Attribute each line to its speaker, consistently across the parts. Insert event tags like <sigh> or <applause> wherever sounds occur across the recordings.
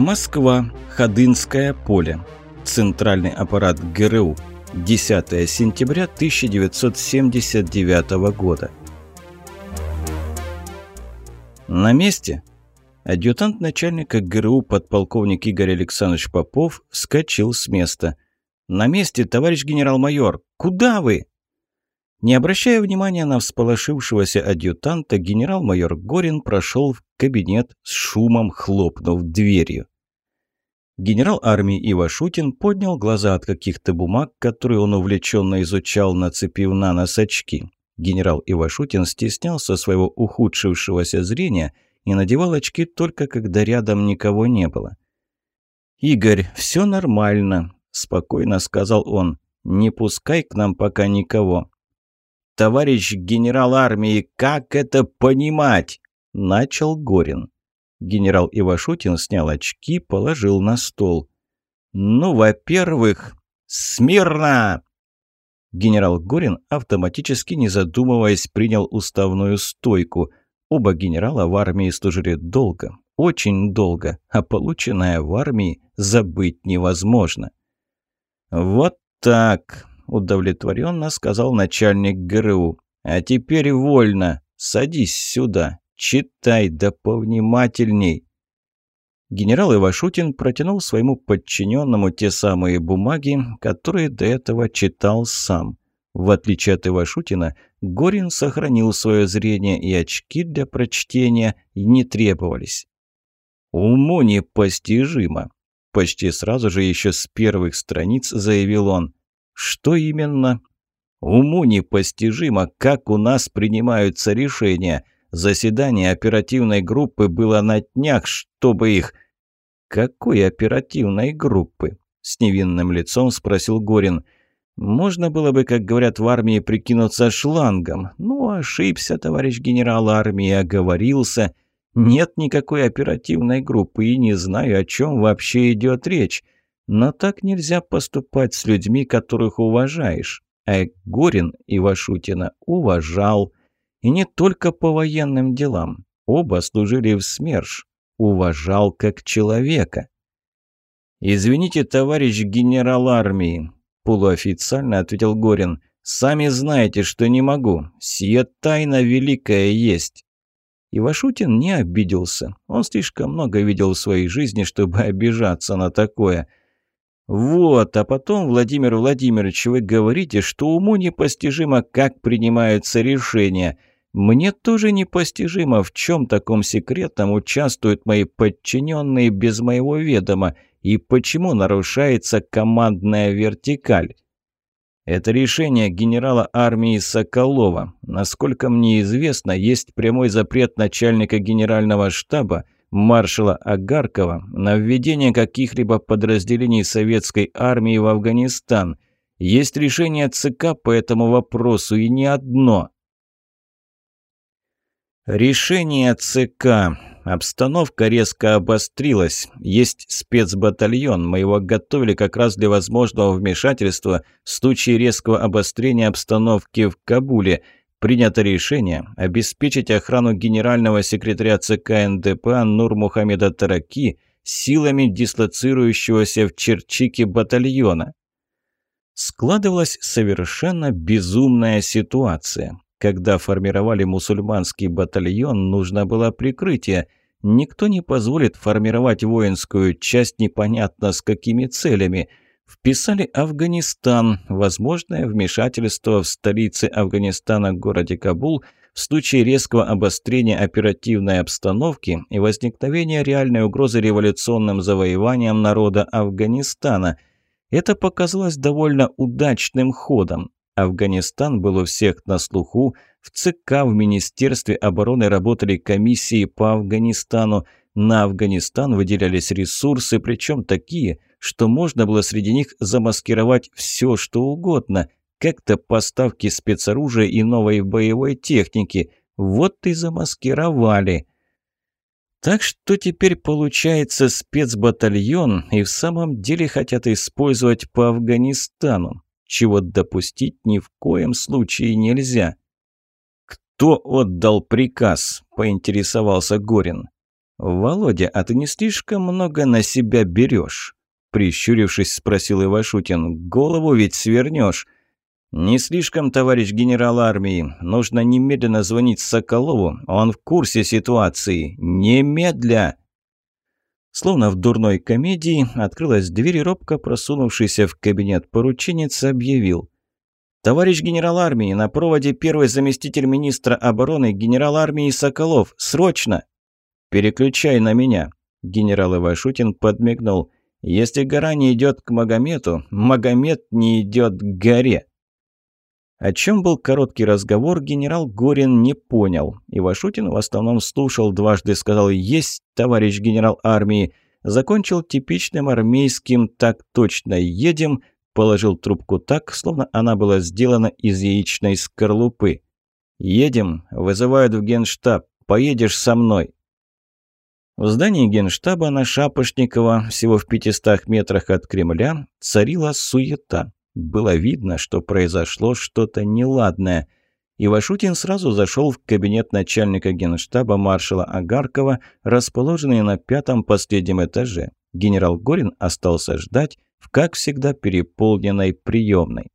Speaker 1: Москва. Ходынское поле. Центральный аппарат ГРУ. 10 сентября 1979 года. На месте адъютант начальника ГРУ подполковник Игорь Александрович Попов вскочил с места. «На месте, товарищ генерал-майор! Куда вы?» Не обращая внимания на всполошившегося адъютанта, генерал-майор Горин прошел в кабинет с шумом, хлопнув дверью. Генерал армии Ивашутин поднял глаза от каких-то бумаг, которые он увлеченно изучал, нацепив на нос очки. Генерал Ивашутин стеснялся своего ухудшившегося зрения и надевал очки только когда рядом никого не было. «Игорь, все нормально», – спокойно сказал он. «Не пускай к нам пока никого товарищ генерал армии, как это понимать?» – начал Горин. Генерал Ивашутин снял очки, положил на стол. «Ну, во-первых, смирно!» Генерал Горин автоматически, не задумываясь, принял уставную стойку. Оба генерала в армии служили долго, очень долго, а полученное в армии забыть невозможно. «Вот так!» удовлетворенно сказал начальник ГРУ. «А теперь вольно. Садись сюда. Читай да повнимательней». Генерал Ивашутин протянул своему подчиненному те самые бумаги, которые до этого читал сам. В отличие от Ивашутина, Горин сохранил свое зрение, и очки для прочтения не требовались. «Уму непостижимо!» Почти сразу же еще с первых страниц заявил он. Что именно? Уму непостижимо, как у нас принимаются решения. Заседание оперативной группы было на днях, чтобы их... Какой оперативной группы? С невинным лицом спросил Горин. Можно было бы, как говорят в армии, прикинуться шлангом. Ну, ошибся, товарищ генерал армии, оговорился. Нет никакой оперативной группы и не знаю, о чем вообще идет речь. Но так нельзя поступать с людьми, которых уважаешь. А Горин Ивашутина уважал. И не только по военным делам. Оба служили в СМЕРШ. Уважал как человека. «Извините, товарищ генерал армии», – полуофициально ответил Горин. «Сами знаете, что не могу. Сия тайна великая есть». Ивашутин не обиделся. Он слишком много видел в своей жизни, чтобы <laughs> обижаться на такое – «Вот, а потом, Владимир Владимирович, вы говорите, что уму непостижимо, как принимаются решения. Мне тоже непостижимо, в чем таком секретном участвуют мои подчиненные без моего ведома, и почему нарушается командная вертикаль». Это решение генерала армии Соколова. Насколько мне известно, есть прямой запрет начальника генерального штаба – маршала Агаркова на введение каких-либо подразделений советской армии в Афганистан. Есть решение ЦК по этому вопросу и не одно. Решение ЦК. Обстановка резко обострилась. Есть спецбатальон. Мы его готовили как раз для возможного вмешательства в случае резкого обострения обстановки в Кабуле – Принято решение обеспечить охрану генерального секретаря ЦК НДП Нурмухамеда Тараки силами дислоцирующегося в Черчике батальона. Складывалась совершенно безумная ситуация. Когда формировали мусульманский батальон, нужно было прикрытие. Никто не позволит формировать воинскую часть непонятно с какими целями – Вписали Афганистан, возможное вмешательство в столице Афганистана, городе Кабул, в случае резкого обострения оперативной обстановки и возникновения реальной угрозы революционным завоеванием народа Афганистана. Это показалось довольно удачным ходом. Афганистан был у всех на слуху, в ЦК, в Министерстве обороны работали комиссии по Афганистану, на Афганистан выделялись ресурсы, причем такие – что можно было среди них замаскировать все, что угодно, как-то поставки спецоружия и новой боевой техники. Вот и замаскировали. Так что теперь получается спецбатальон и в самом деле хотят использовать по Афганистану, чего допустить ни в коем случае нельзя. «Кто отдал приказ?» – поинтересовался Горин. «Володя, а ты не слишком много на себя берешь?» Прищурившись, спросил Ивашутин. «Голову ведь свернешь». «Не слишком, товарищ генерал армии. Нужно немедленно звонить Соколову. Он в курсе ситуации. Немедля!» Словно в дурной комедии, открылась дверь и робко просунувшийся в кабинет порученец объявил. «Товарищ генерал армии, на проводе первый заместитель министра обороны генерал армии Соколов. Срочно!» «Переключай на меня!» Генерал Ивашутин подмигнул. «Если гора не идет к Магомету, Магомед не идет к горе!» О чем был короткий разговор, генерал Горин не понял. Ивашутин в основном слушал, дважды сказал «Есть, товарищ генерал армии!» Закончил типичным армейским «Так точно, едем!» Положил трубку так, словно она была сделана из яичной скорлупы. «Едем, вызывают в генштаб, поедешь со мной!» В здании генштаба на Шапошникова, всего в 500 метрах от Кремля, царила суета. Было видно, что произошло что-то неладное. Ивашутин сразу зашел в кабинет начальника генштаба маршала Агаркова, расположенный на пятом последнем этаже. Генерал Горин остался ждать в, как всегда, переполненной приемной.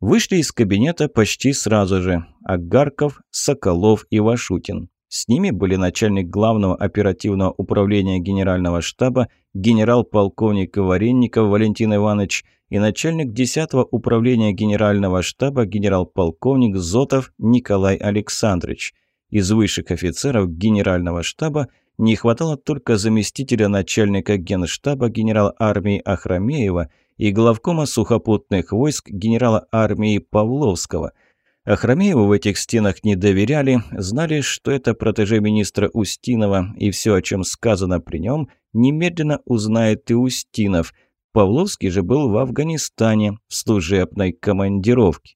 Speaker 1: Вышли из кабинета почти сразу же. Агарков, Соколов и Вашутин. С ними были начальник главного оперативного управления генерального штаба генерал-полковник Варенников Валентин Иванович и начальник 10-го управления генерального штаба генерал-полковник Зотов Николай Александрович. Из высших офицеров генерального штаба не хватало только заместителя начальника генштаба генерала армии Ахрамеева и главкома сухопутных войск генерала армии Павловского – Ахрамееву в этих стенах не доверяли, знали, что это протеже министра Устинова, и все, о чем сказано при нем, немедленно узнает и Устинов. Павловский же был в Афганистане в служебной командировке.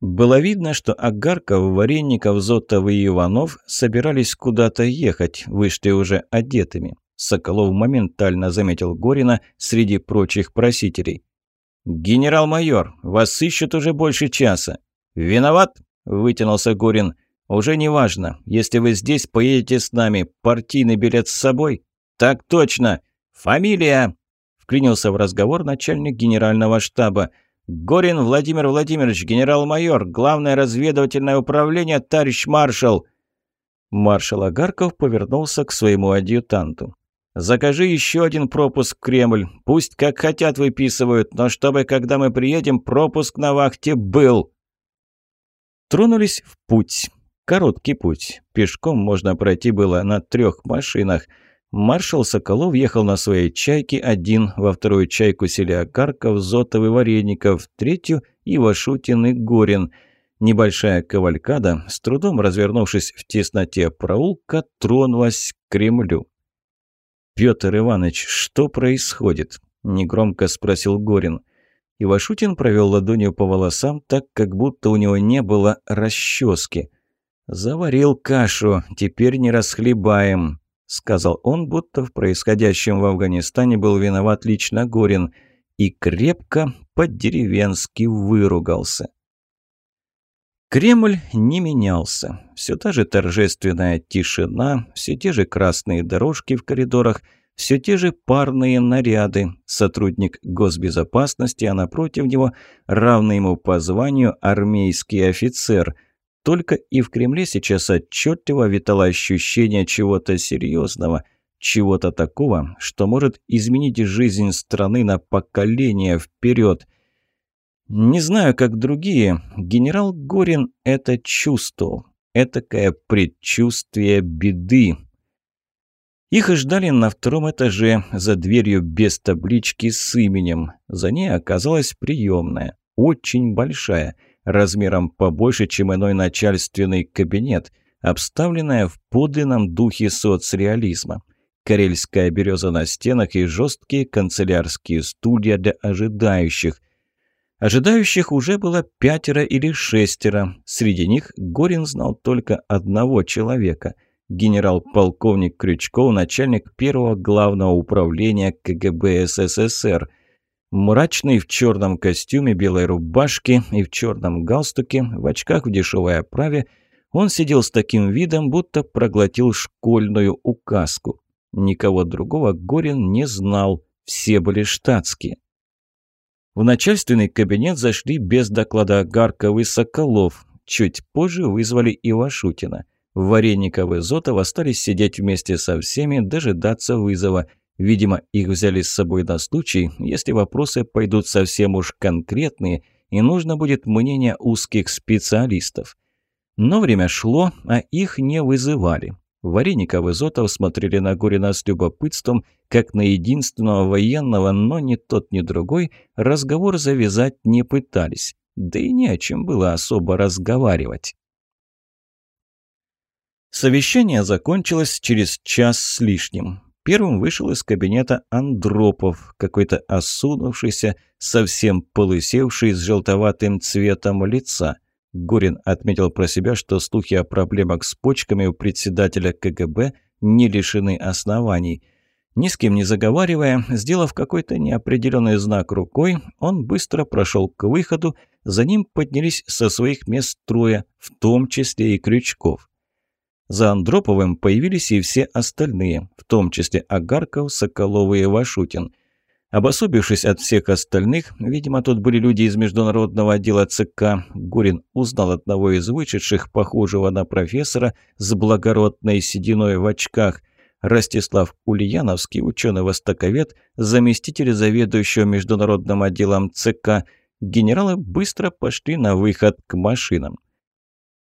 Speaker 1: Было видно, что Агарков, Варенников, Зотов и Иванов собирались куда-то ехать, вышли уже одетыми. Соколов моментально заметил Горина среди прочих просителей. «Генерал-майор, вас ищут уже больше часа. «Виноват?» – вытянулся Горин. «Уже не важно. Если вы здесь, поедете с нами. Партийный билет с собой?» «Так точно! Фамилия!» – вклинился в разговор начальник генерального штаба. «Горин Владимир Владимирович, генерал-майор, главное разведывательное управление, товарищ маршал!» Маршал Агарков повернулся к своему адъютанту. «Закажи еще один пропуск в Кремль. Пусть как хотят выписывают, но чтобы, когда мы приедем, пропуск на вахте был!» Тронулись в путь. Короткий путь. Пешком можно пройти было на трех машинах. Маршал Соколов ехал на своей «Чайке» один, во вторую «Чайку» сели Акарков, Зотов и Вареников, в третью – Ивашутин и Горин. Небольшая кавалькада, с трудом развернувшись в тесноте проулка, тронулась к Кремлю. «Петр Иванович, что происходит?» – негромко спросил Горин. Ивашутин провел ладонью по волосам, так как будто у него не было расчески. «Заварил кашу, теперь не расхлебаем», — сказал он, будто в происходящем в Афганистане был виноват лично Горин, и крепко по-деревенски выругался. Кремль не менялся. Все та же торжественная тишина, все те же красные дорожки в коридорах — все те же парные наряды. Сотрудник госбезопасности, а напротив него равный ему по званию армейский офицер. Только и в Кремле сейчас отчетливо витало ощущение чего-то серьезного, чего-то такого, что может изменить жизнь страны на поколение вперед. Не знаю, как другие, генерал Горин это чувствовал. Этакое предчувствие беды. Их ждали на втором этаже, за дверью без таблички с именем. За ней оказалась приемная, очень большая, размером побольше, чем иной начальственный кабинет, обставленная в подлинном духе соцреализма. Карельская береза на стенах и жесткие канцелярские стулья для ожидающих. Ожидающих уже было пятеро или шестеро. Среди них Горин знал только одного человека – генерал-полковник Крючков, начальник первого главного управления КГБ СССР. Мрачный в черном костюме, белой рубашке и в черном галстуке, в очках в дешевой оправе, Он сидел с таким видом, будто проглотил школьную указку. Никого другого Горин не знал, все были штатские. В начальственный кабинет зашли без доклада Гарков и Соколов. Чуть позже вызвали Ивашутина. Вареников и Зотов остались сидеть вместе со всеми, дожидаться вызова. Видимо, их взяли с собой на случай, если вопросы пойдут совсем уж конкретные, и нужно будет мнение узких специалистов. Но время шло, а их не вызывали. Вареников и Зотов смотрели на Горина с любопытством, как на единственного военного, но ни тот, ни другой разговор завязать не пытались. Да и не о чем было особо разговаривать. Совещание закончилось через час с лишним. Первым вышел из кабинета Андропов, какой-то осунувшийся, совсем полысевший с желтоватым цветом лица. Горин отметил про себя, что слухи о проблемах с почками у председателя КГБ не лишены оснований. Ни с кем не заговаривая, сделав какой-то неопределенный знак рукой, он быстро прошел к выходу, за ним поднялись со своих мест трое, в том числе и Крючков. За Андроповым появились и все остальные, в том числе Агарков, Соколов и Вашутин. Обособившись от всех остальных, видимо, тут были люди из международного отдела ЦК, Гурин узнал одного из вышедших, похожего на профессора, с благородной сединой в очках. Ростислав Ульяновский, ученый-востоковед, заместитель заведующего международным отделом ЦК. Генералы быстро пошли на выход к машинам.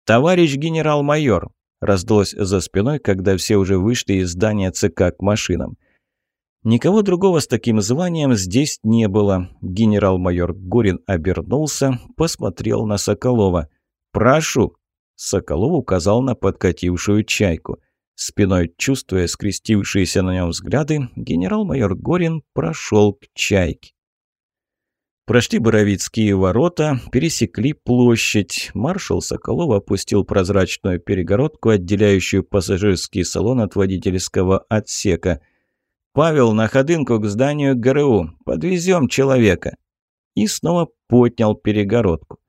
Speaker 1: «Товарищ генерал-майор!» Раздалось за спиной, когда все уже вышли из здания ЦК к машинам. Никого другого с таким званием здесь не было. Генерал-майор Горин обернулся, посмотрел на Соколова. «Прошу!» Соколов указал на подкатившую чайку. Спиной чувствуя скрестившиеся на нем взгляды, генерал-майор Горин прошел к чайке. Прошли Боровицкие ворота, пересекли площадь. Маршал Соколов опустил прозрачную перегородку, отделяющую пассажирский салон от водительского отсека. «Павел, на ходынку к зданию ГРУ. Подвезем человека». И снова поднял перегородку.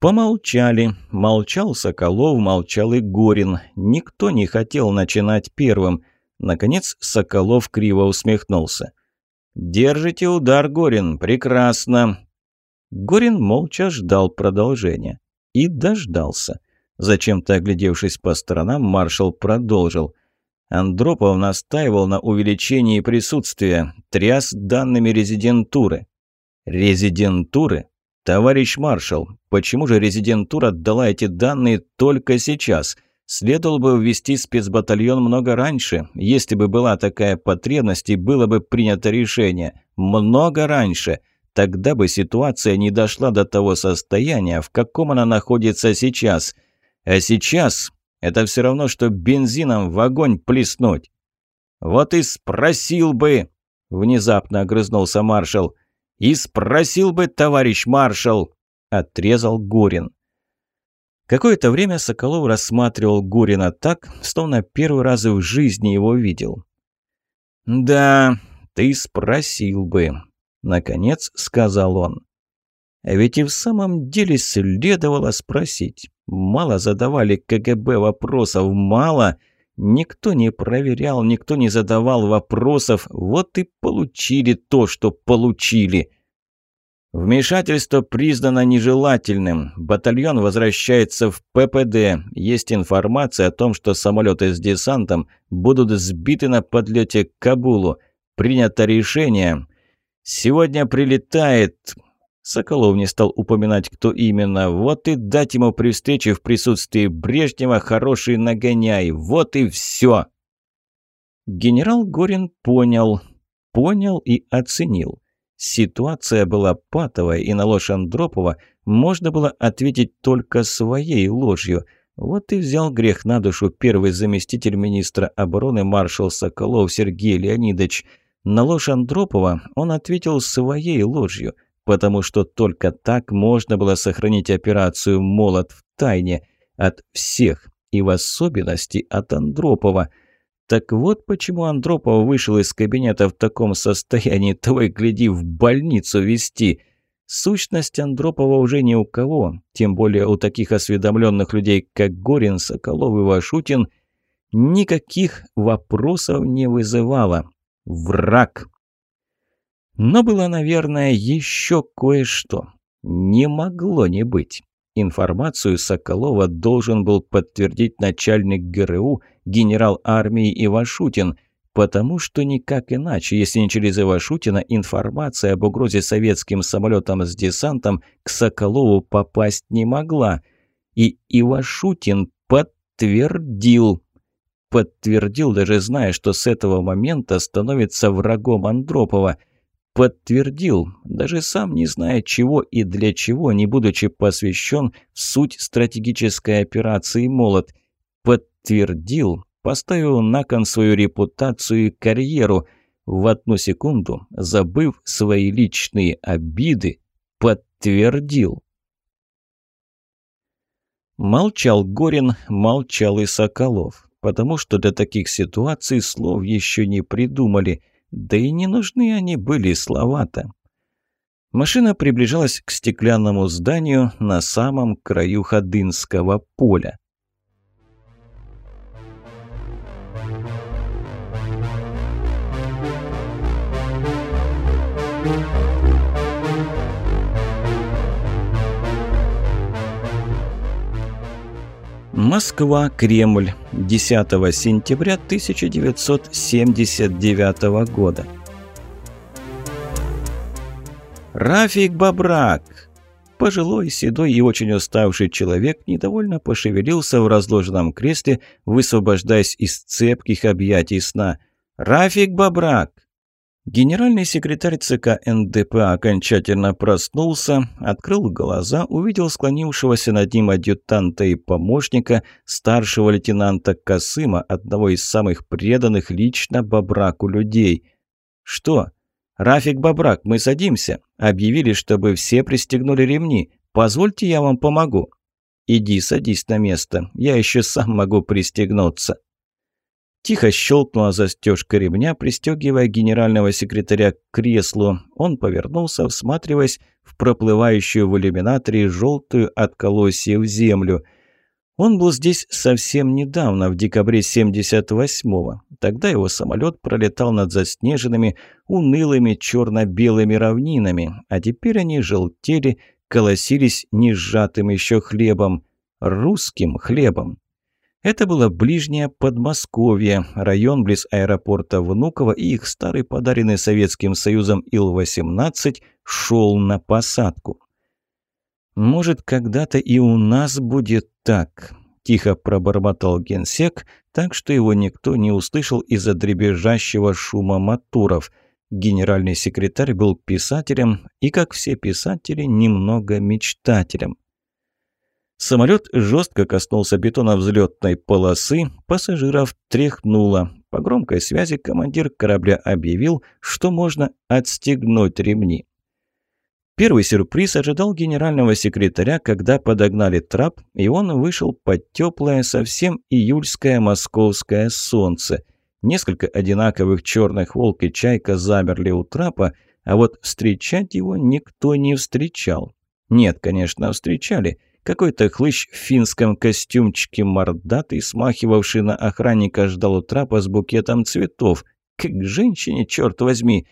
Speaker 1: Помолчали. Молчал Соколов, молчал и Горин. Никто не хотел начинать первым. Наконец Соколов криво усмехнулся. «Держите удар, Горин, прекрасно!» Горин молча ждал продолжения. И дождался. Зачем-то оглядевшись по сторонам, маршал продолжил. Андропов настаивал на увеличении присутствия, тряс данными резидентуры. «Резидентуры? Товарищ маршал, почему же резидентура отдала эти данные только сейчас?» Следовало бы ввести спецбатальон много раньше. Если бы была такая потребность и было бы принято решение. Много раньше. Тогда бы ситуация не дошла до того состояния, в каком она находится сейчас. А сейчас это все равно, что бензином в огонь плеснуть. «Вот и спросил бы!» — внезапно огрызнулся маршал. «И спросил бы, товарищ маршал!» — отрезал Гурин. Какое-то время Соколов рассматривал Гурина так, словно первый раз в жизни его видел. «Да, ты спросил бы», — наконец сказал он. А ведь и в самом деле следовало спросить. Мало задавали КГБ вопросов, мало. Никто не проверял, никто не задавал вопросов. Вот и получили то, что получили. Вмешательство признано нежелательным. Батальон возвращается в ППД. Есть информация о том, что самолеты с десантом будут сбиты на подлете к Кабулу. Принято решение. Сегодня прилетает... Соколов не стал упоминать, кто именно. Вот и дать ему при встрече в присутствии Брежнева хороший нагоняй. Вот и все. Генерал Горин понял. Понял и оценил. Ситуация была патовая, и на ложь Андропова можно было ответить только своей ложью. Вот и взял грех на душу первый заместитель министра обороны маршал Соколов Сергей Леонидович. На ложь Андропова он ответил своей ложью, потому что только так можно было сохранить операцию «Молот» в тайне от всех, и в особенности от Андропова – так вот почему Андропов вышел из кабинета в таком состоянии, <laughs> того и гляди, в больницу вести. Сущность Андропова уже ни у кого, тем более у таких осведомленных людей, как Горин, Соколов и Вашутин, никаких вопросов не вызывала. Враг. Но было, наверное, еще кое-что. Не могло не быть. Информацию Соколова должен был подтвердить начальник ГРУ генерал армии Ивашутин, потому что никак иначе, если не через Ивашутина, информация об угрозе советским самолетам с десантом к Соколову попасть не могла. И Ивашутин подтвердил. Подтвердил, даже зная, что с этого момента становится врагом Андропова – подтвердил, даже сам не зная чего и для чего, не будучи посвящен в суть стратегической операции «Молот», подтвердил, поставил на кон свою репутацию и карьеру, в одну секунду, забыв свои личные обиды, подтвердил. Молчал Горин, молчал и Соколов, потому что для таких ситуаций слов еще не придумали – да и не нужны они были слова-то. Машина приближалась к стеклянному зданию на самом краю Ходынского поля. Москва, Кремль, 10 сентября 1979 года. Рафик Бабрак! Пожилой, седой и очень уставший человек недовольно пошевелился в разложенном кресле, высвобождаясь из цепких объятий сна. «Рафик Бабрак!» Генеральный секретарь ЦК НДП окончательно проснулся, открыл глаза, увидел склонившегося над ним адъютанта и помощника, старшего лейтенанта Касыма, одного из самых преданных лично Бабраку людей. «Что? Рафик Бабрак, мы садимся. Объявили, чтобы все пристегнули ремни. Позвольте, я вам помогу». «Иди, садись на место. Я еще сам могу пристегнуться». Тихо щелкнула застежка ремня, пристегивая генерального секретаря к креслу. Он повернулся, всматриваясь в проплывающую в иллюминаторе желтую от колосьев землю. Он был здесь совсем недавно, в декабре 78-го. Тогда его самолет пролетал над заснеженными, унылыми черно-белыми равнинами, а теперь они желтели, колосились несжатым еще хлебом. Русским хлебом. Это было ближнее Подмосковье, район близ аэропорта Внуково, и их старый подаренный Советским Союзом Ил-18 шел на посадку. «Может, когда-то и у нас будет так», – тихо пробормотал генсек, так что его никто не услышал из-за дребезжащего шума моторов. Генеральный секретарь был писателем и, как все писатели, немного мечтателем. Самолет жестко коснулся бетона взлетной полосы, пассажиров тряхнуло. По громкой связи командир корабля объявил, что можно отстегнуть ремни. Первый сюрприз ожидал генерального секретаря, когда подогнали трап, и он вышел под теплое, совсем июльское московское солнце. Несколько одинаковых черных волк и чайка замерли у трапа, а вот встречать его никто не встречал. Нет, конечно, встречали – какой-то хлыщ в финском костюмчике мордатый, смахивавший на охранника, ждал у с букетом цветов. Как женщине, черт возьми!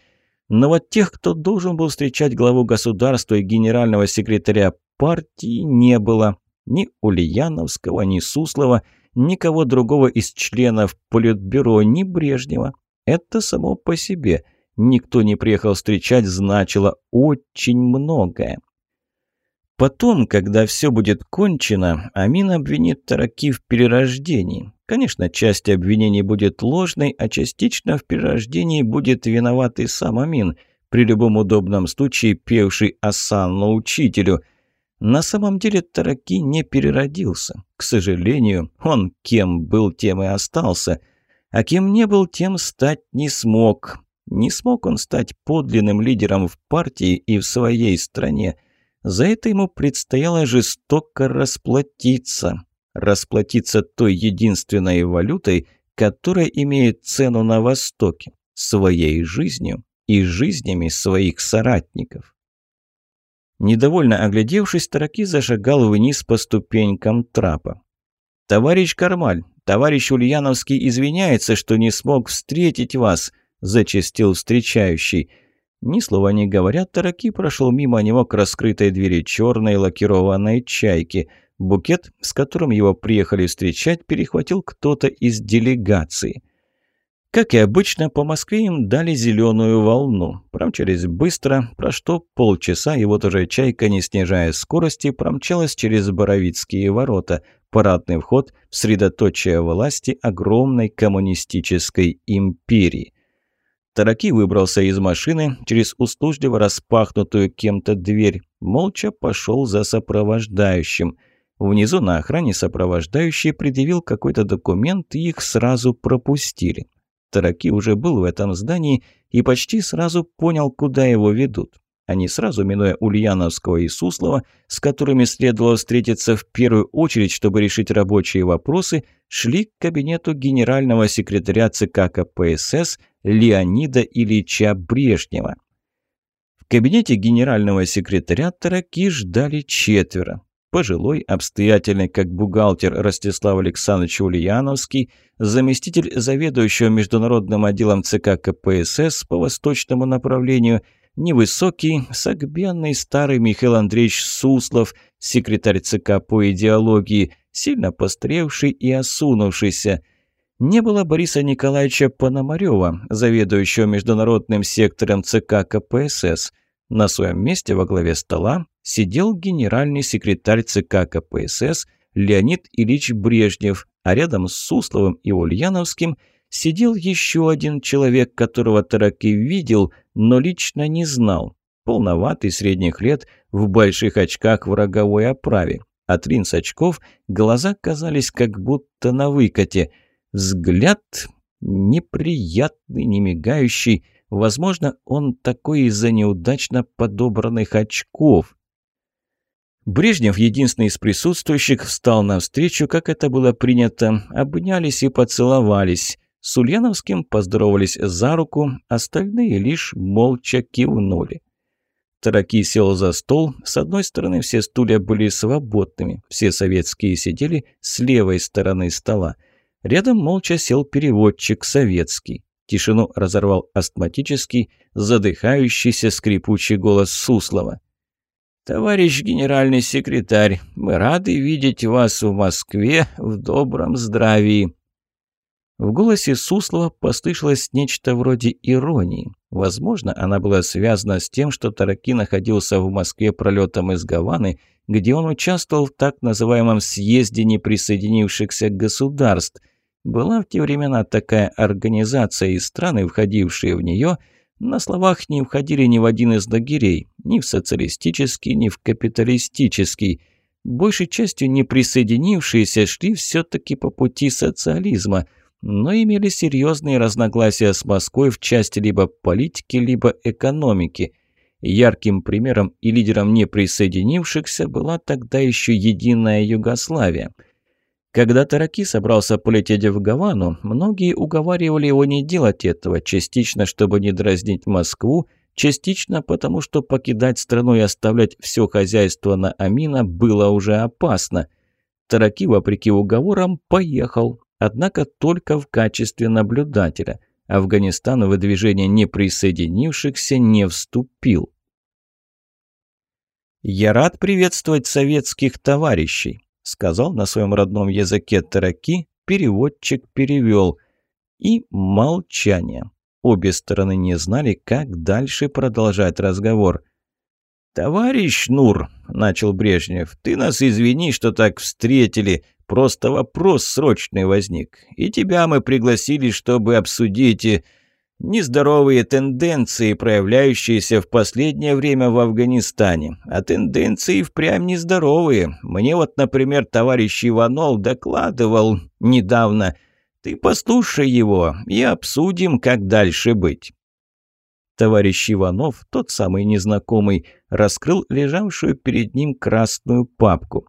Speaker 1: Но вот тех, кто должен был встречать главу государства и генерального секретаря партии, не было. Ни Ульяновского, ни Суслова, никого другого из членов Политбюро, ни Брежнева. Это само по себе. Никто не приехал встречать, значило очень многое. Потом, когда все будет кончено, Амин обвинит Тараки в перерождении. Конечно, часть обвинений будет ложной, а частично в перерождении будет виноват и сам Амин, при любом удобном случае певший Асанну учителю. На самом деле Тараки не переродился. К сожалению, он кем был, тем и остался. А кем не был, тем стать не смог. Не смог он стать подлинным лидером в партии и в своей стране – за это ему предстояло жестоко расплатиться. Расплатиться той единственной валютой, которая имеет цену на Востоке, своей жизнью и жизнями своих соратников. Недовольно оглядевшись, Тараки зашагал вниз по ступенькам трапа. «Товарищ Кармаль, товарищ Ульяновский извиняется, что не смог встретить вас», – зачастил встречающий. Ни слова не говоря, Тараки прошел мимо него к раскрытой двери черной лакированной чайки. Букет, с которым его приехали встречать, перехватил кто-то из делегации. Как и обычно, по Москве им дали зеленую волну. Промчались быстро, про что полчаса, и вот уже чайка, не снижая скорости, промчалась через Боровицкие ворота, парадный вход в средоточие власти огромной коммунистической империи. Тараки выбрался из машины через услужливо распахнутую кем-то дверь, молча пошел за сопровождающим. Внизу на охране сопровождающий предъявил какой-то документ, и их сразу пропустили. Тараки уже был в этом здании и почти сразу понял, куда его ведут. Они сразу, минуя Ульяновского и Суслова, с которыми следовало встретиться в первую очередь, чтобы решить рабочие вопросы, шли к кабинету генерального секретаря ЦК КПСС Леонида Ильича Брежнева. В кабинете генерального секретаря Тараки ждали четверо пожилой, обстоятельный, как бухгалтер Ростислав Александрович Ульяновский, заместитель заведующего международным отделом ЦК КПСС по восточному направлению, невысокий, согбенный старый Михаил Андреевич Суслов, секретарь ЦК по идеологии, сильно постревший и осунувшийся. Не было Бориса Николаевича Пономарева, заведующего международным сектором ЦК КПСС. На своем месте во главе стола сидел генеральный секретарь ЦК КПСС Леонид Ильич Брежнев, а рядом с Сусловым и Ульяновским сидел еще один человек, которого Тараки видел, но лично не знал. Полноватый, средних лет, в больших очках в роговой оправе. От ринс очков глаза казались как будто на выкате. Взгляд неприятный, не мигающий. Возможно, он такой из-за неудачно подобранных очков. Брежнев, единственный из присутствующих, встал навстречу, как это было принято, обнялись и поцеловались. С Ульяновским поздоровались за руку, остальные лишь молча кивнули. Тараки сел за стол, с одной стороны все стулья были свободными, все советские сидели с левой стороны стола. Рядом молча сел переводчик советский. Тишину разорвал астматический, задыхающийся скрипучий голос Суслова. «Товарищ генеральный секретарь, мы рады видеть вас в Москве в добром здравии». В голосе Суслова послышалось нечто вроде иронии. Возможно, она была связана с тем, что Тараки находился в Москве пролетом из Гаваны, где он участвовал в так называемом съезде неприсоединившихся государств. Была в те времена такая организация, и страны, входившие в нее – на словах не входили ни в один из лагерей, ни в социалистический, ни в капиталистический. Большей частью не присоединившиеся шли все-таки по пути социализма, но имели серьезные разногласия с Москвой в части либо политики, либо экономики. Ярким примером и лидером неприсоединившихся была тогда еще единая Югославия – когда Тараки собрался полететь в Гавану, многие уговаривали его не делать этого, частично, чтобы не дразнить Москву, частично потому, что покидать страну и оставлять все хозяйство на Амина было уже опасно. Тараки, вопреки уговорам, поехал, однако только в качестве наблюдателя. Афганистан в движение неприсоединившихся не вступил. «Я рад приветствовать советских товарищей», — сказал на своем родном языке тараки, переводчик перевел. И молчание. Обе стороны не знали, как дальше продолжать разговор. «Товарищ Нур», — начал Брежнев, — «ты нас извини, что так встретили. Просто вопрос срочный возник. И тебя мы пригласили, чтобы обсудить...» нездоровые тенденции, проявляющиеся в последнее время в Афганистане. А тенденции впрямь нездоровые. Мне вот, например, товарищ Иванов докладывал недавно. Ты послушай его и обсудим, как дальше быть. Товарищ Иванов, тот самый незнакомый, раскрыл лежавшую перед ним красную папку.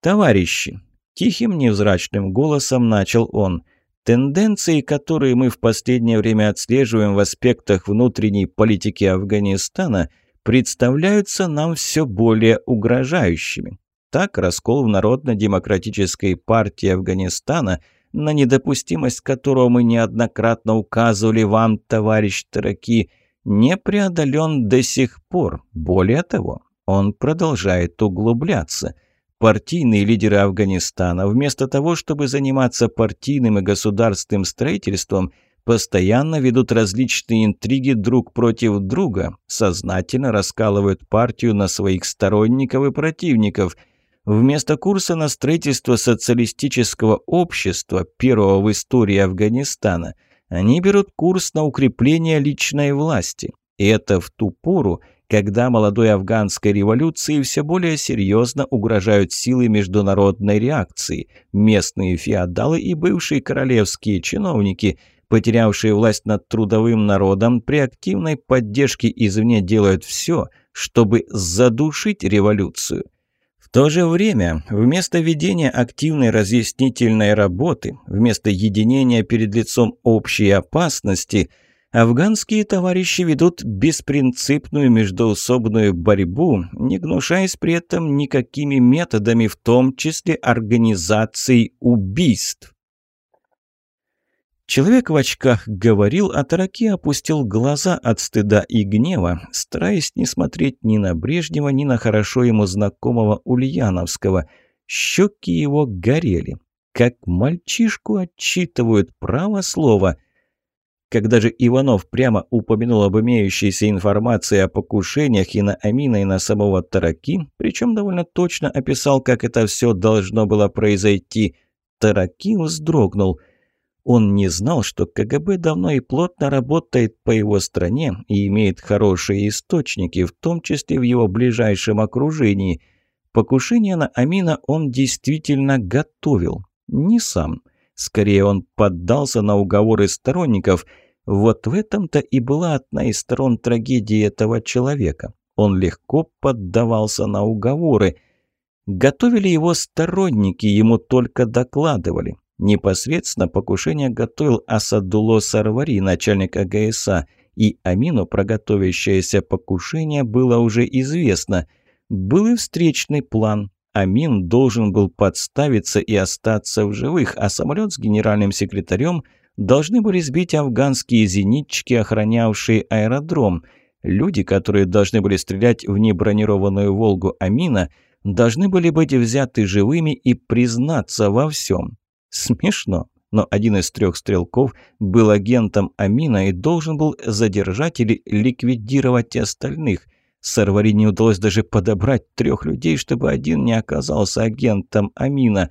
Speaker 1: «Товарищи!» – тихим невзрачным голосом начал он – Тенденции, которые мы в последнее время отслеживаем в аспектах внутренней политики Афганистана, представляются нам все более угрожающими. Так раскол в Народно-демократической партии Афганистана, на недопустимость которого мы неоднократно указывали вам, товарищ Тараки, не преодолен до сих пор. Более того, он продолжает углубляться. Партийные лидеры Афганистана, вместо того, чтобы заниматься партийным и государственным строительством, постоянно ведут различные интриги друг против друга, сознательно раскалывают партию на своих сторонников и противников – Вместо курса на строительство социалистического общества, первого в истории Афганистана, они берут курс на укрепление личной власти. И это в ту пору, когда молодой афганской революции все более серьезно угрожают силы международной реакции, местные феодалы и бывшие королевские чиновники, потерявшие власть над трудовым народом, при активной поддержке извне делают все, чтобы задушить революцию – в то же время, вместо ведения активной разъяснительной работы, вместо единения перед лицом общей опасности, афганские товарищи ведут беспринципную междоусобную борьбу, не гнушаясь при этом никакими методами, в том числе организацией убийств. Человек в очках говорил, а Тараки опустил глаза от стыда и гнева, стараясь не смотреть ни на Брежнева, ни на хорошо ему знакомого Ульяновского. Щеки его горели. Как мальчишку отчитывают право слова. Когда же Иванов прямо упомянул об имеющейся информации о покушениях и на Амина, и на самого Тараки, причем довольно точно описал, как это все должно было произойти, Тараки вздрогнул – он не знал, что КГБ давно и плотно работает по его стране и имеет хорошие источники, в том числе в его ближайшем окружении. Покушение на Амина он действительно готовил. Не сам. Скорее, он поддался на уговоры сторонников. Вот в этом-то и была одна из сторон трагедии этого человека. Он легко поддавался на уговоры. Готовили его сторонники, ему только докладывали. Непосредственно покушение готовил Асадуло Сарвари, начальник АГСА, и Амину про готовящееся покушение было уже известно. Был и встречный план. Амин должен был подставиться и остаться в живых, а самолет с генеральным секретарем должны были сбить афганские зенитчики, охранявшие аэродром. Люди, которые должны были стрелять в небронированную «Волгу» Амина, должны были быть взяты живыми и признаться во всем. Смешно, но один из трех стрелков был агентом Амина и должен был задержать или ликвидировать остальных. Сарвари не удалось даже подобрать трех людей, чтобы один не оказался агентом Амина.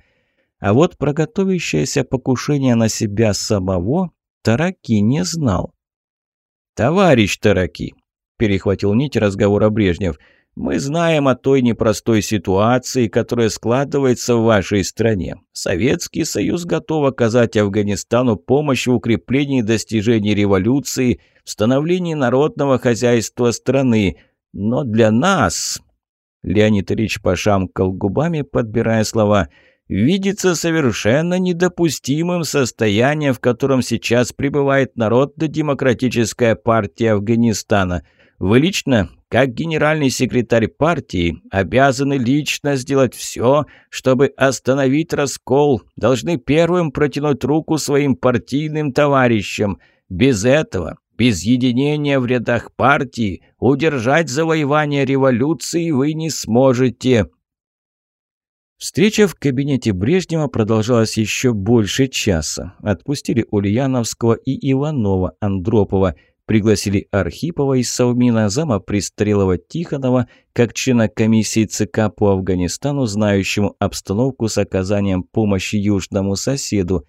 Speaker 1: А вот про готовящееся покушение на себя самого Тараки не знал. «Товарищ Тараки», – перехватил нить разговора Брежнев – мы знаем о той непростой ситуации, которая складывается в вашей стране. Советский Союз готов оказать Афганистану помощь в укреплении достижений революции, в становлении народного хозяйства страны. Но для нас...» Леонид Ильич пошамкал губами, подбирая слова видится совершенно недопустимым состояние, в котором сейчас пребывает Народно-демократическая партия Афганистана. Вы лично как генеральный секретарь партии, обязаны лично сделать все, чтобы остановить раскол, должны первым протянуть руку своим партийным товарищам. Без этого, без единения в рядах партии, удержать завоевание революции вы не сможете». Встреча в кабинете Брежнева продолжалась еще больше часа. Отпустили Ульяновского и Иванова Андропова – пригласили Архипова из Совмина, зама престарелого Тихонова, как члена комиссии ЦК по Афганистану, знающему обстановку с оказанием помощи южному соседу.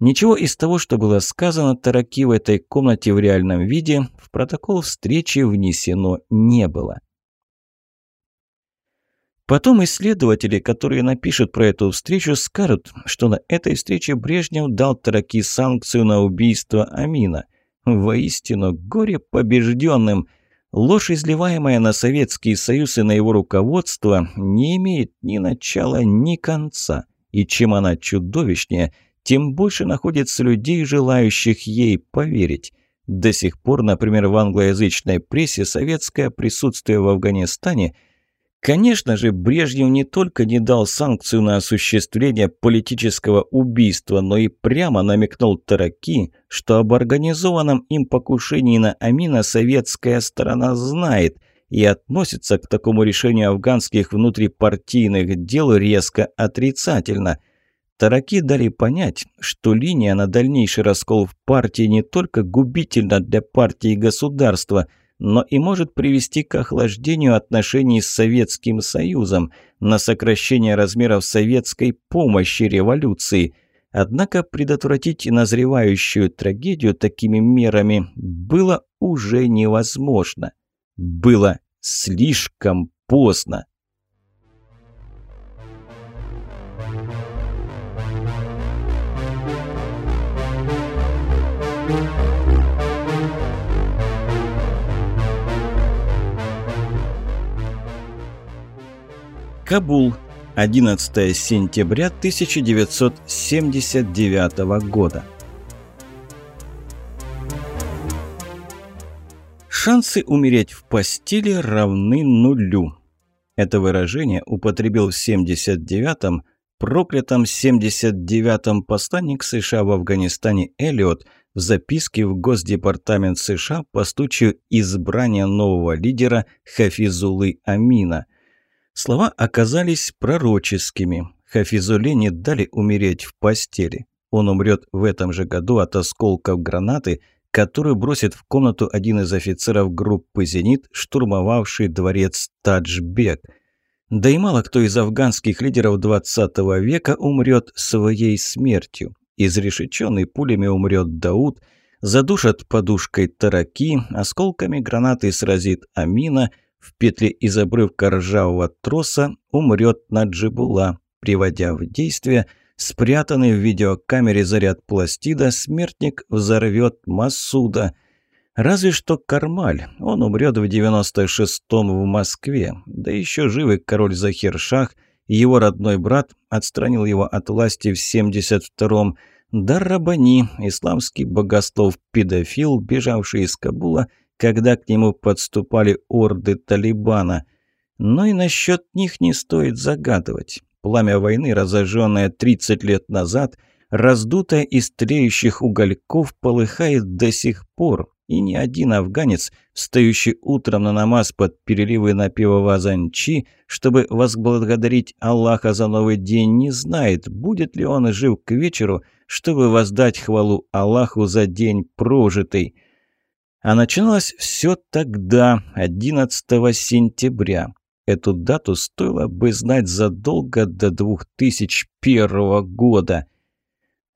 Speaker 1: Ничего из того, что было сказано Тараки в этой комнате в реальном виде, в протокол встречи внесено не было. Потом исследователи, которые напишут про эту встречу, скажут, что на этой встрече Брежнев дал Тараки санкцию на убийство Амина. Воистину, горе побежденным. Ложь, изливаемая на Советский Союз и на его руководство, не имеет ни начала, ни конца. И чем она чудовищнее, тем больше находится людей, желающих ей поверить. До сих пор, например, в англоязычной прессе советское присутствие в Афганистане – Конечно же, Брежнев не только не дал санкцию на осуществление политического убийства, но и прямо намекнул Тараки, что об организованном им покушении на Амина советская сторона знает и относится к такому решению афганских внутрипартийных дел резко отрицательно. Тараки дали понять, что линия на дальнейший раскол в партии не только губительна для партии и государства – но и может привести к охлаждению отношений с Советским Союзом, на сокращение размеров советской помощи революции. Однако предотвратить назревающую трагедию такими мерами было уже невозможно. Было слишком поздно. Кабул, 11 сентября 1979 года. Шансы умереть в постели равны нулю. Это выражение употребил в 79-м, проклятом 79-м посланник США в Афганистане Эллиот в записке в Госдепартамент США по случаю избрания нового лидера Хафизулы Амина – Слова оказались пророческими. Хафизуле не дали умереть в постели. Он умрет в этом же году от осколков гранаты, которую бросит в комнату один из офицеров группы «Зенит», штурмовавший дворец Таджбек. Да и мало кто из афганских лидеров 20 века умрет своей смертью. Изрешеченный пулями умрет Дауд, задушат подушкой тараки, осколками гранаты сразит Амина – в петле из обрывка ржавого троса умрет Наджибула, приводя в действие спрятанный в видеокамере заряд пластида, смертник взорвет Масуда. Разве что Кармаль, он умрет в 96-м в Москве, да еще живый король Захиршах, его родной брат отстранил его от власти в 72-м, да Рабани, исламский богослов-педофил, бежавший из Кабула – когда к нему подступали орды Талибана. Но и насчет них не стоит загадывать. Пламя войны, разожженное 30 лет назад, раздутое из треющих угольков, полыхает до сих пор, и ни один афганец, встающий утром на намаз под переливы напева Вазанчи, чтобы возблагодарить Аллаха за новый день, не знает, будет ли он жив к вечеру, чтобы воздать хвалу Аллаху за день прожитый. А начиналось все тогда, 11 сентября. Эту дату стоило бы знать задолго до 2001 года.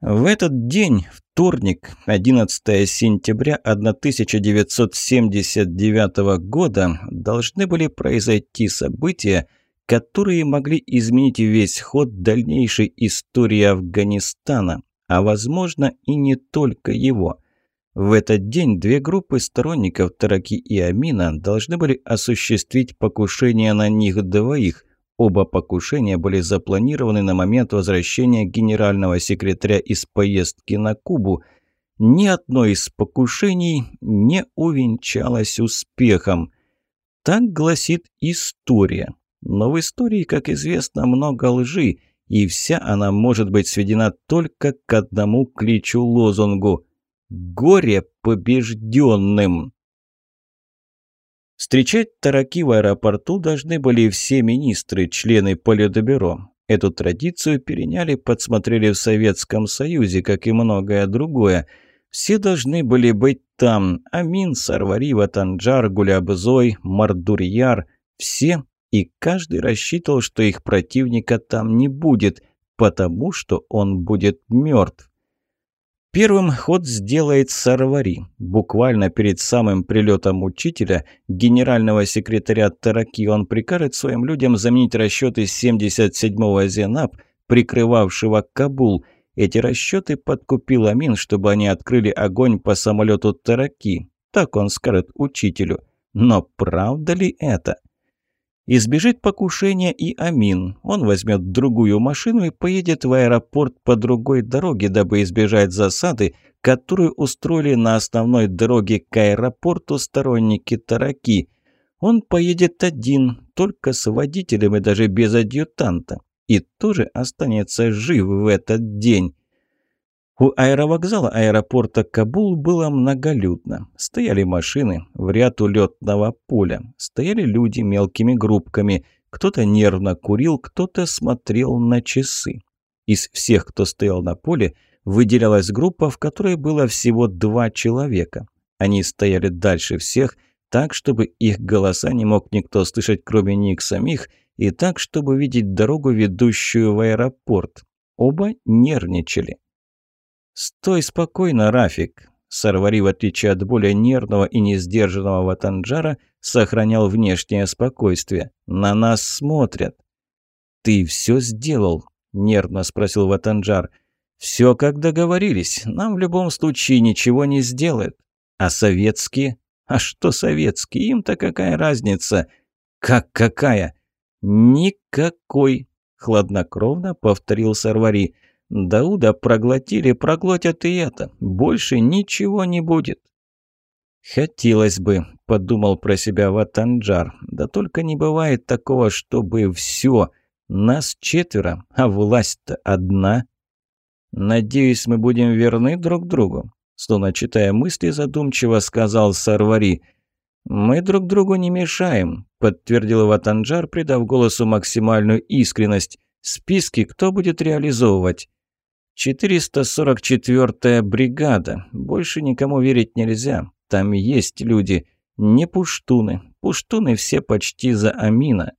Speaker 1: В этот день, вторник, 11 сентября 1979 года, должны были произойти события, которые могли изменить весь ход дальнейшей истории Афганистана, а возможно и не только его – в этот день две группы сторонников Тараки и Амина должны были осуществить покушение на них двоих. Оба покушения были запланированы на момент возвращения генерального секретаря из поездки на Кубу. Ни одно из покушений не увенчалось успехом. Так гласит история. Но в истории, как известно, много лжи, и вся она может быть сведена только к одному кличу-лозунгу – Горе побежденным! Встречать Тараки в аэропорту должны были все министры, члены Политбюро. Эту традицию переняли, подсмотрели в Советском Союзе, как и многое другое. Все должны были быть там. Амин, Сарвари, Ватанджар, Гулябзой, Мардурьяр. Все и каждый рассчитывал, что их противника там не будет, потому что он будет мертв. Первым ход сделает Сарвари. Буквально перед самым прилетом учителя, генерального секретаря Тараки, он прикажет своим людям заменить расчеты 77-го Зенап, прикрывавшего Кабул. Эти расчеты подкупил Амин, чтобы они открыли огонь по самолету Тараки. Так он скажет учителю. Но правда ли это? Избежит покушения и Амин. Он возьмет другую машину и поедет в аэропорт по другой дороге, дабы избежать засады, которую устроили на основной дороге к аэропорту сторонники Тараки. Он поедет один, только с водителем и даже без адъютанта. И тоже останется жив в этот день. У аэровокзала аэропорта Кабул было многолюдно. Стояли машины в ряд улетного поля. Стояли люди мелкими группками. Кто-то нервно курил, кто-то смотрел на часы. Из всех, кто стоял на поле, выделялась группа, в которой было всего два человека. Они стояли дальше всех, так, чтобы их голоса не мог никто слышать, кроме них самих, и так, чтобы видеть дорогу, ведущую в аэропорт. Оба нервничали. «Стой спокойно, Рафик!» Сарвари, в отличие от более нервного и несдержанного Ватанджара, сохранял внешнее спокойствие. «На нас смотрят!» «Ты все сделал?» – нервно спросил Ватанджар. «Все, как договорились. Нам в любом случае ничего не сделают. А советские? А что советские? Им-то какая разница?» «Как какая?» «Никакой!» – хладнокровно повторил Сарвари. Дауда проглотили, проглотят и это. Больше ничего не будет. «Хотелось бы», — подумал про себя Ватанджар. «Да только не бывает такого, чтобы все. Нас четверо, а власть-то одна». «Надеюсь, мы будем верны друг другу», — словно читая мысли, задумчиво сказал Сарвари. «Мы друг другу не мешаем», — подтвердил Ватанджар, придав голосу максимальную искренность. «Списки кто будет реализовывать?» «444-я бригада. Больше никому верить нельзя. Там есть люди. Не пуштуны. Пуштуны все почти за Амина».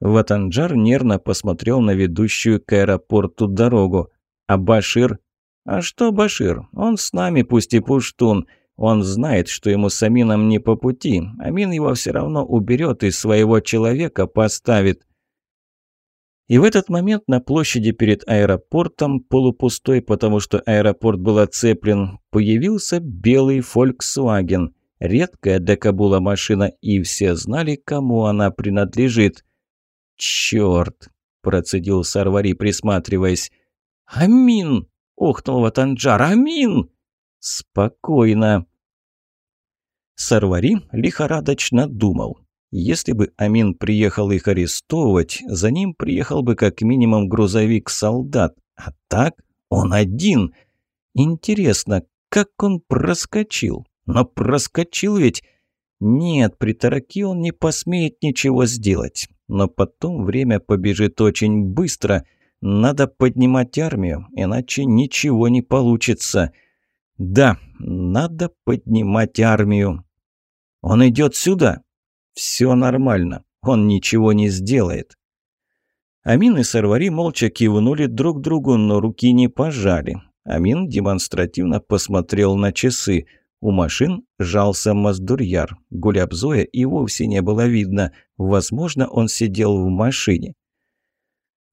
Speaker 1: Ватанджар нервно посмотрел на ведущую к аэропорту дорогу. «А Башир?» «А что Башир? Он с нами, пусть и пуштун. Он знает, что ему с Амином не по пути. Амин его все равно уберет и своего человека поставит». И в этот момент на площади перед аэропортом, полупустой, потому что аэропорт был оцеплен, появился белый Volkswagen. Редкая для Кабула машина, и все знали, кому она принадлежит. «Черт!» – процедил Сарвари, присматриваясь. «Амин!» – охнул Ватанджар. «Амин!» «Спокойно!» Сарвари лихорадочно думал. Если бы Амин приехал их арестовывать, за ним приехал бы как минимум грузовик-солдат. А так он один. Интересно, как он проскочил? Но проскочил ведь... Нет, при тараке он не посмеет ничего сделать. Но потом время побежит очень быстро. Надо поднимать армию, иначе ничего не получится. Да, надо поднимать армию. Он идет сюда. «Все нормально, он ничего не сделает». Амин и Сарвари молча кивнули друг другу, но руки не пожали. Амин демонстративно посмотрел на часы. У машин жался Маздурьяр. Гулябзоя и вовсе не было видно. Возможно, он сидел в машине.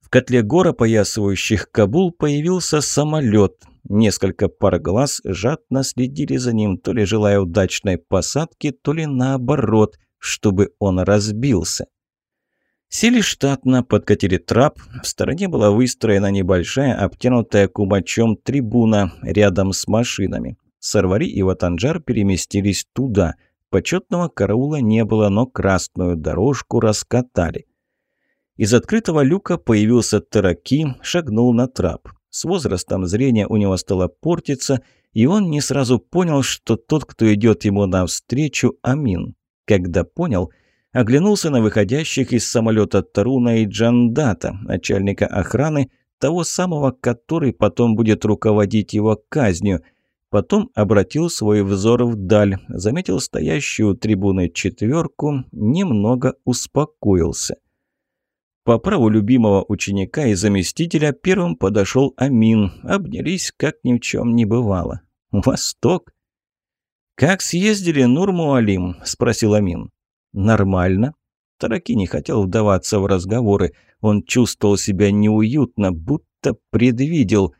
Speaker 1: В котле гор, опоясывающих Кабул, появился самолет. Несколько пар глаз жадно следили за ним, то ли желая удачной посадки, то ли наоборот – чтобы он разбился. Сели штатно, подкатили трап. В стороне была выстроена небольшая, обтянутая кумачом трибуна рядом с машинами. Сарвари и Ватанджар переместились туда. Почетного караула не было, но красную дорожку раскатали. Из открытого люка появился Тараки, шагнул на трап. С возрастом зрение у него стало портиться, и он не сразу понял, что тот, кто идет ему навстречу, Амин. Когда понял, оглянулся на выходящих из самолета Таруна и Джандата, начальника охраны, того самого, который потом будет руководить его казнью. Потом обратил свой взор вдаль, заметил стоящую у трибуны четверку, немного успокоился. По праву любимого ученика и заместителя первым подошел Амин. Обнялись, как ни в чем не бывало. Восток «Как съездили, Нур-Муалим?» – спросил Амин. «Нормально». Тараки не хотел вдаваться в разговоры. Он чувствовал себя неуютно, будто предвидел.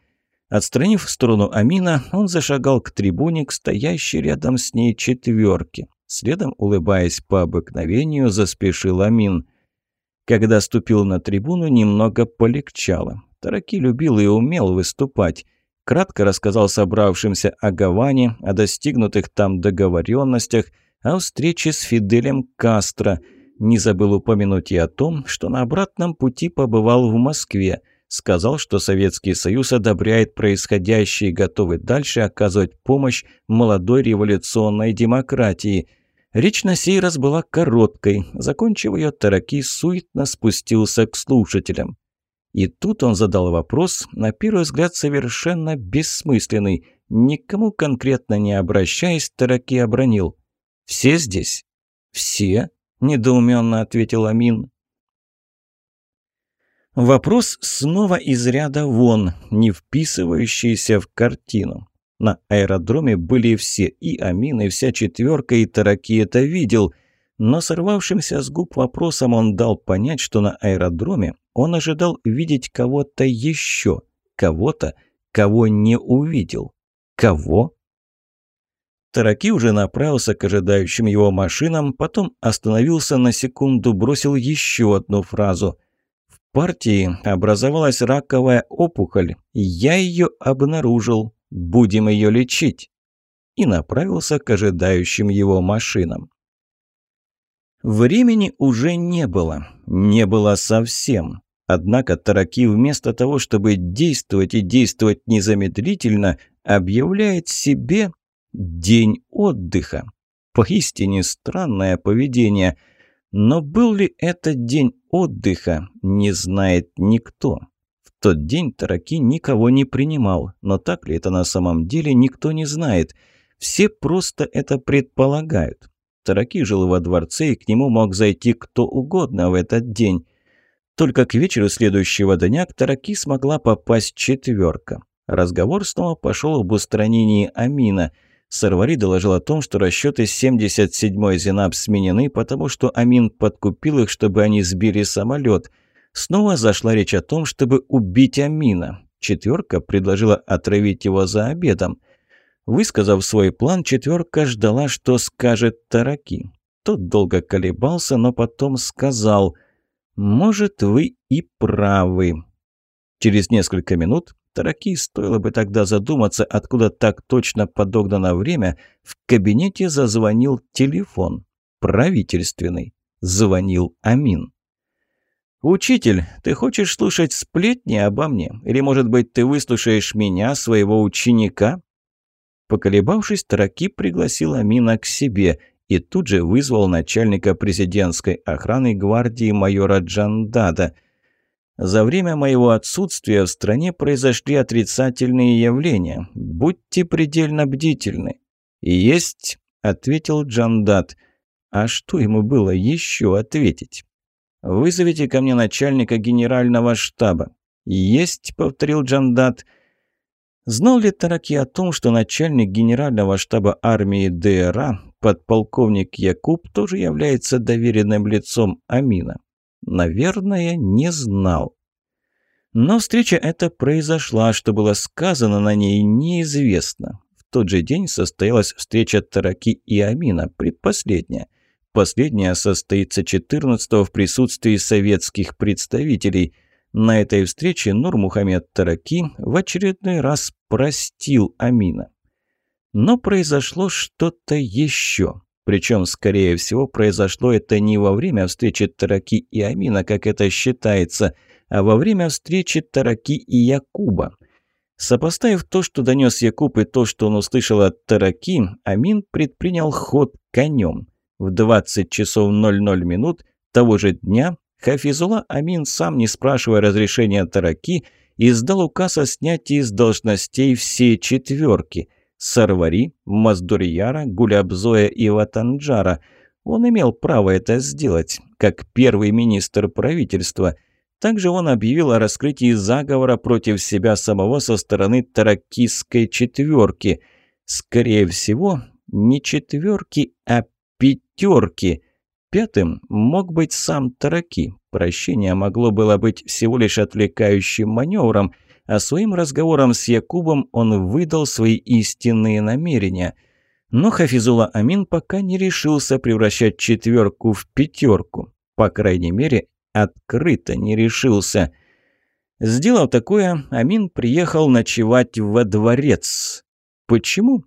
Speaker 1: Отстранив сторону Амина, он зашагал к трибуне, к стоящей рядом с ней четверке. Следом, улыбаясь по обыкновению, заспешил Амин – Когда ступил на трибуну, немного полегчало. Тараки любил и умел выступать. Кратко рассказал собравшимся о Гаване, о достигнутых там договоренностях, о встрече с Фиделем Кастро. Не забыл упомянуть и о том, что на обратном пути побывал в Москве. Сказал, что Советский Союз одобряет происходящее и готовы дальше оказывать помощь молодой революционной демократии – Речь на сей раз была короткой. Закончив ее, Тараки суетно спустился к слушателям. И тут он задал вопрос, на первый взгляд совершенно бессмысленный. Никому конкретно не обращаясь, Тараки обронил. «Все здесь?» «Все?» – недоуменно ответил Амин. Вопрос снова из ряда вон, не вписывающийся в картину. На аэродроме были все, и Амин, и вся четверка, и Тараки это видел. Но сорвавшимся с губ вопросом он дал понять, что на аэродроме он ожидал видеть кого-то еще, кого-то, кого не увидел. Кого? Тараки уже направился к ожидающим его машинам, потом остановился на секунду, бросил еще одну фразу. В партии образовалась раковая опухоль. Я ее обнаружил. Будем ее лечить!» и направился к ожидающим его машинам. Времени уже не было. Не было совсем. Однако Тараки вместо того, чтобы действовать и действовать незамедлительно, объявляет себе день отдыха. Поистине странное поведение. Но был ли это день отдыха, не знает никто тот день Тараки никого не принимал, но так ли это на самом деле, никто не знает. Все просто это предполагают. Тараки жил во дворце, и к нему мог зайти кто угодно в этот день. Только к вечеру следующего дня к Тараки смогла попасть четверка. Разговор снова пошел об устранении Амина. Сарвари доложил о том, что расчеты 77-й Зенаб сменены, потому что Амин подкупил их, чтобы они сбили самолет – Снова зашла речь о том, чтобы убить Амина. Четверка предложила отравить его за обедом. Высказав свой план, четверка ждала, что скажет Тараки. Тот долго колебался, но потом сказал «Может, вы и правы». Через несколько минут Тараки, стоило бы тогда задуматься, откуда так точно подогнано время, в кабинете зазвонил телефон. Правительственный. Звонил Амин. «Учитель, ты хочешь слушать сплетни обо мне? Или, может быть, ты выслушаешь меня, своего ученика?» Поколебавшись, Тараки пригласил Амина к себе и тут же вызвал начальника президентской охраны гвардии майора Джандада. «За время моего отсутствия в стране произошли отрицательные явления. Будьте предельно бдительны». «Есть», — ответил Джандад. А что ему было еще ответить? «Вызовите ко мне начальника генерального штаба». «Есть», — повторил Джандат. Знал ли Тараки о том, что начальник генерального штаба армии ДРА, подполковник Якуб, тоже является доверенным лицом Амина? Наверное, не знал. Но встреча эта произошла, что было сказано на ней, неизвестно. В тот же день состоялась встреча Тараки и Амина, предпоследняя. Последняя состоится 14 в присутствии советских представителей. На этой встрече Нур Мухаммед Тараки в очередной раз простил Амина. Но произошло что-то еще. Причем, скорее всего, произошло это не во время встречи Тараки и Амина, как это считается, а во время встречи Тараки и Якуба. Сопоставив то, что донес Якуб, и то, что он услышал от Тараки, Амин предпринял ход конем. В 20 часов 00 минут того же дня Хафизула Амин, сам не спрашивая разрешения Тараки, издал указ о снятии с должностей всей четверки – Сарвари, Маздурьяра, Гулябзоя и Ватанджара. Он имел право это сделать, как первый министр правительства. Также он объявил о раскрытии заговора против себя самого со стороны Таракистской четверки. Скорее всего, не четверки, а пятерки. Пятым мог быть сам Тараки. Прощение могло было быть всего лишь отвлекающим маневром, а своим разговором с Якубом он выдал свои истинные намерения. Но Хафизула Амин пока не решился превращать четверку в пятерку. По крайней мере, Открыто не решился. Сделав такое, Амин приехал ночевать во дворец. Почему?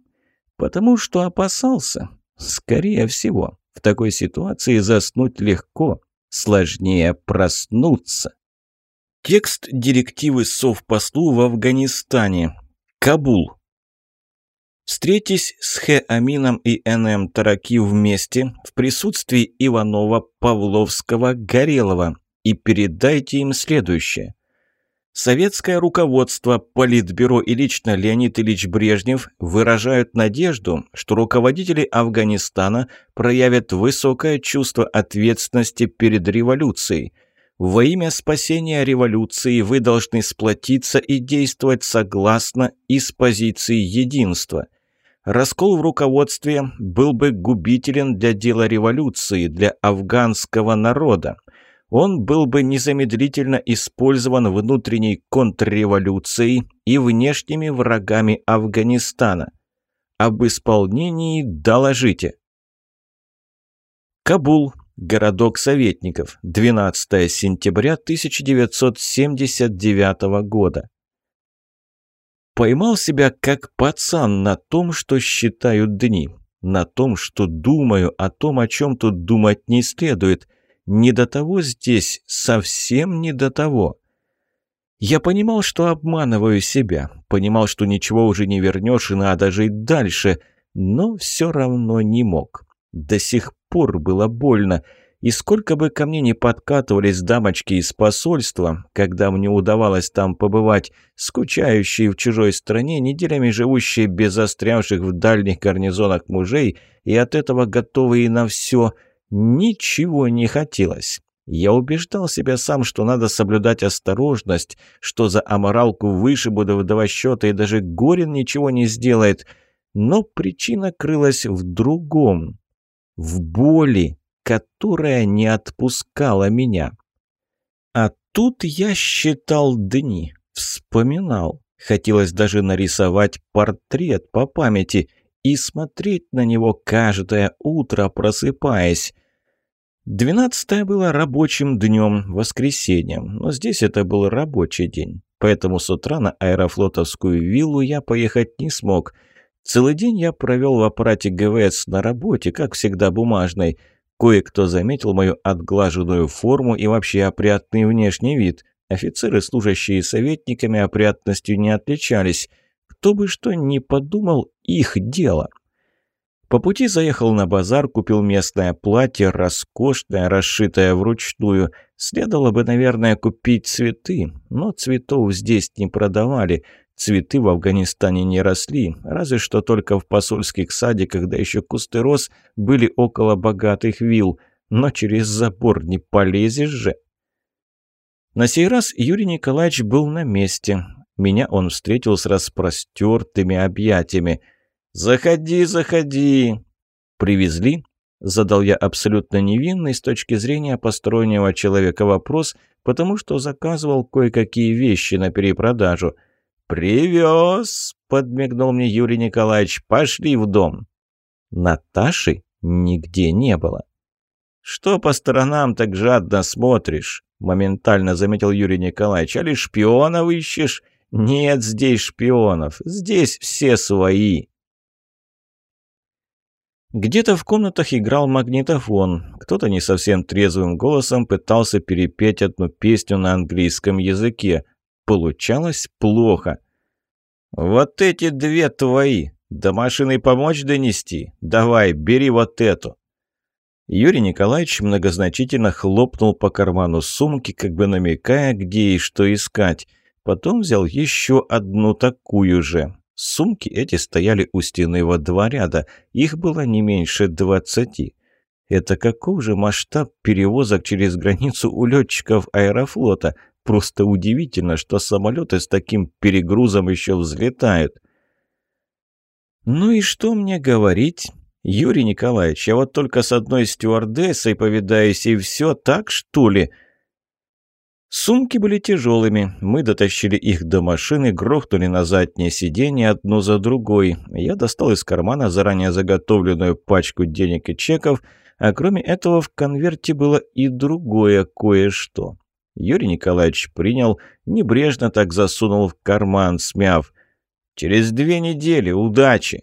Speaker 1: Потому что опасался. Скорее всего, в такой ситуации заснуть легко, сложнее проснуться. Текст директивы Совпослу в Афганистане. Кабул. Встретись с Хэ Амином и Н.М. Тараки вместе в присутствии Иванова, Павловского, Горелого и передайте им следующее. Советское руководство, Политбюро и лично Леонид Ильич Брежнев выражают надежду, что руководители Афганистана проявят высокое чувство ответственности перед революцией. Во имя спасения революции вы должны сплотиться и действовать согласно и с позиции единства. Раскол в руководстве был бы губителен для дела революции, для афганского народа он был бы незамедлительно использован внутренней контрреволюцией и внешними врагами Афганистана. Об исполнении доложите. Кабул, городок советников, 12 сентября 1979 года. Поймал себя как пацан на том, что считаю дни, на том, что думаю о том, о чем тут думать не следует – не до того здесь, совсем не до того. Я понимал, что обманываю себя, понимал, что ничего уже не вернешь и надо жить дальше, но все равно не мог. До сих пор было больно, и сколько бы ко мне ни подкатывались дамочки из посольства, когда мне удавалось там побывать, скучающие в чужой стране, неделями живущие без застрявших в дальних гарнизонах мужей и от этого готовые на все – Ничего не хотелось. Я убеждал себя сам, что надо соблюдать осторожность, что за аморалку вышибу до два счета и даже Горин ничего не сделает. Но причина крылась в другом. В боли, которая не отпускала меня. А тут я считал дни, вспоминал. Хотелось даже нарисовать портрет по памяти и смотреть на него каждое утро, просыпаясь. Двенадцатое было рабочим днем, воскресеньем, но здесь это был рабочий день. Поэтому с утра на аэрофлотовскую виллу я поехать не смог. Целый день я провел в аппарате ГВС на работе, как всегда бумажной. Кое-кто заметил мою отглаженную форму и вообще опрятный внешний вид. Офицеры, служащие советниками, опрятностью не отличались. Кто бы что ни подумал, их дело. По пути заехал на базар, купил местное платье, роскошное, расшитое вручную. Следовало бы, наверное, купить цветы, но цветов здесь не продавали. Цветы в Афганистане не росли, разве что только в посольских садиках, да еще кусты роз были около богатых вилл. Но через забор не полезешь же. На сей раз Юрий Николаевич был на месте. Меня он встретил с распростертыми объятиями – «Заходи, заходи!» «Привезли?» – задал я абсолютно невинный с точки зрения построенного человека вопрос, потому что заказывал кое-какие вещи на перепродажу. «Привез!» – подмигнул мне Юрий Николаевич. «Пошли в дом!» Наташи нигде не было. «Что по сторонам так жадно смотришь?» – моментально заметил Юрий Николаевич. «А ли шпионов ищешь?» «Нет здесь шпионов, здесь все свои!» Где-то в комнатах играл магнитофон. Кто-то не совсем трезвым голосом пытался перепеть одну песню на английском языке. Получалось плохо. «Вот эти две твои! До машины помочь донести? Давай, бери вот эту!» Юрий Николаевич многозначительно хлопнул по карману сумки, как бы намекая, где и что искать. Потом взял еще одну такую же. Сумки эти стояли у стены во два ряда, их было не меньше двадцати. Это каков же масштаб перевозок через границу у летчиков аэрофлота? Просто удивительно, что самолеты с таким перегрузом еще взлетают. Ну и что мне говорить? Юрий Николаевич, я вот только с одной стюардессой повидаюсь, и все так, что ли?» Сумки были тяжелыми. Мы дотащили их до машины, грохнули на заднее сиденье одну за другой. Я достал из кармана заранее заготовленную пачку денег и чеков, А кроме этого в конверте было и другое кое-что. Юрий Николаевич принял, небрежно так засунул в карман, смяв. «Через две недели. Удачи!»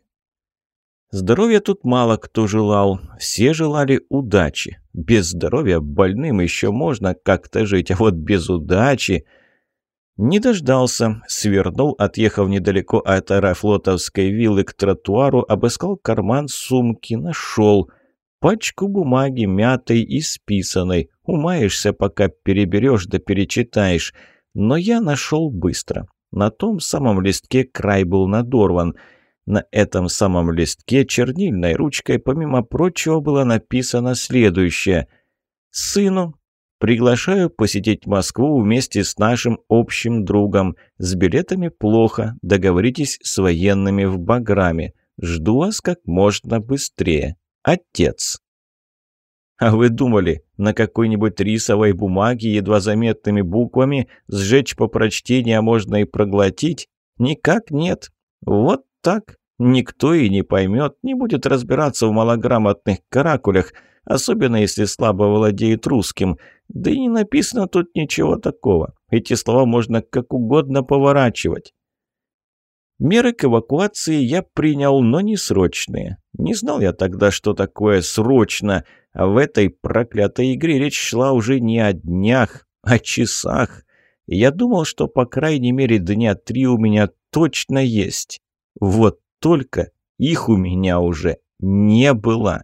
Speaker 1: Здоровья тут мало кто желал. Все желали удачи. Без здоровья больным еще можно как-то жить, а вот без удачи... Не дождался, свернул, отъехав недалеко от аэрофлотовской виллы к тротуару, обыскал карман сумки, нашел. Пачку бумаги мятой и списанной. Умаешься, пока переберешь да перечитаешь. Но я нашел быстро. На том самом листке край был надорван. На этом самом листке чернильной ручкой, помимо прочего, было написано следующее. «Сыну, Приглашаю посетить Москву вместе с нашим общим другом. С билетами плохо. Договоритесь с военными в Баграме. Жду вас как можно быстрее. Отец. А вы думали, на какой-нибудь рисовой бумаге едва заметными буквами сжечь по прочтению можно и проглотить? Никак нет. Вот так. Никто и не поймет, не будет разбираться в малограмотных каракулях – особенно если слабо владеет русским. Да и не написано тут ничего такого. Эти слова можно как угодно поворачивать. Меры к эвакуации я принял, но не срочные. Не знал я тогда, что такое «срочно», а в этой проклятой игре речь шла уже не о днях, а о часах. Я думал, что по крайней мере дня три у меня точно есть. Вот только их у меня уже не было.